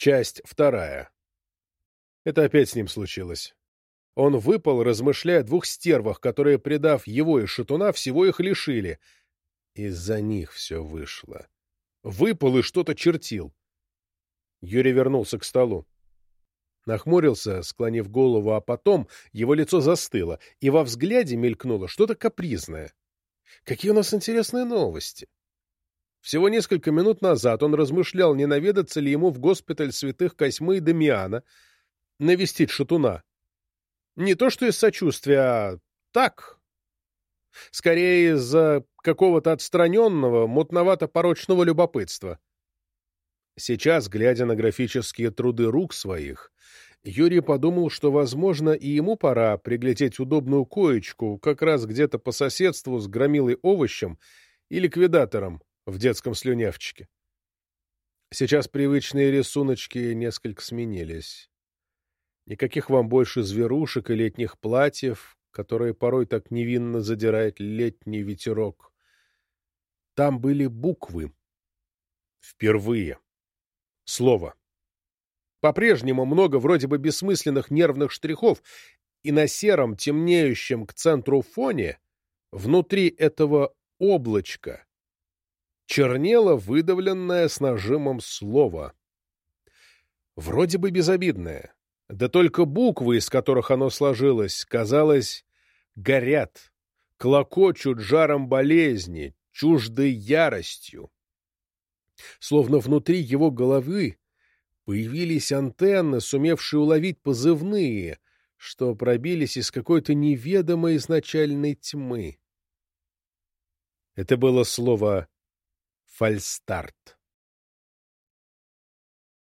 Часть вторая. Это опять с ним случилось. Он выпал, размышляя о двух стервах, которые, предав его и шатуна, всего их лишили. Из-за них все вышло. Выпал и что-то чертил. Юрий вернулся к столу. Нахмурился, склонив голову, а потом его лицо застыло, и во взгляде мелькнуло что-то капризное. Какие у нас интересные новости! Всего несколько минут назад он размышлял, не наведаться ли ему в госпиталь святых Косьмы и Дамиана, навестить шатуна. Не то что из сочувствия, а так. Скорее из-за какого-то отстраненного, мутновато-порочного любопытства. Сейчас, глядя на графические труды рук своих, Юрий подумал, что, возможно, и ему пора приглядеть удобную коечку как раз где-то по соседству с громилой овощем и ликвидатором в детском слюнявчике. Сейчас привычные рисуночки несколько сменились. Никаких вам больше зверушек и летних платьев, которые порой так невинно задирает летний ветерок. Там были буквы. Впервые. Слово. По-прежнему много вроде бы бессмысленных нервных штрихов, и на сером, темнеющем к центру фоне, внутри этого облачка, чернело выдавленное с нажимом слово. Вроде бы безобидное, да только буквы, из которых оно сложилось, казалось, горят, клокочут жаром болезни, чуждой яростью. Словно внутри его головы Появились антенны, сумевшие уловить позывные, что пробились из какой-то неведомой изначальной тьмы. Это было слово «фальстарт».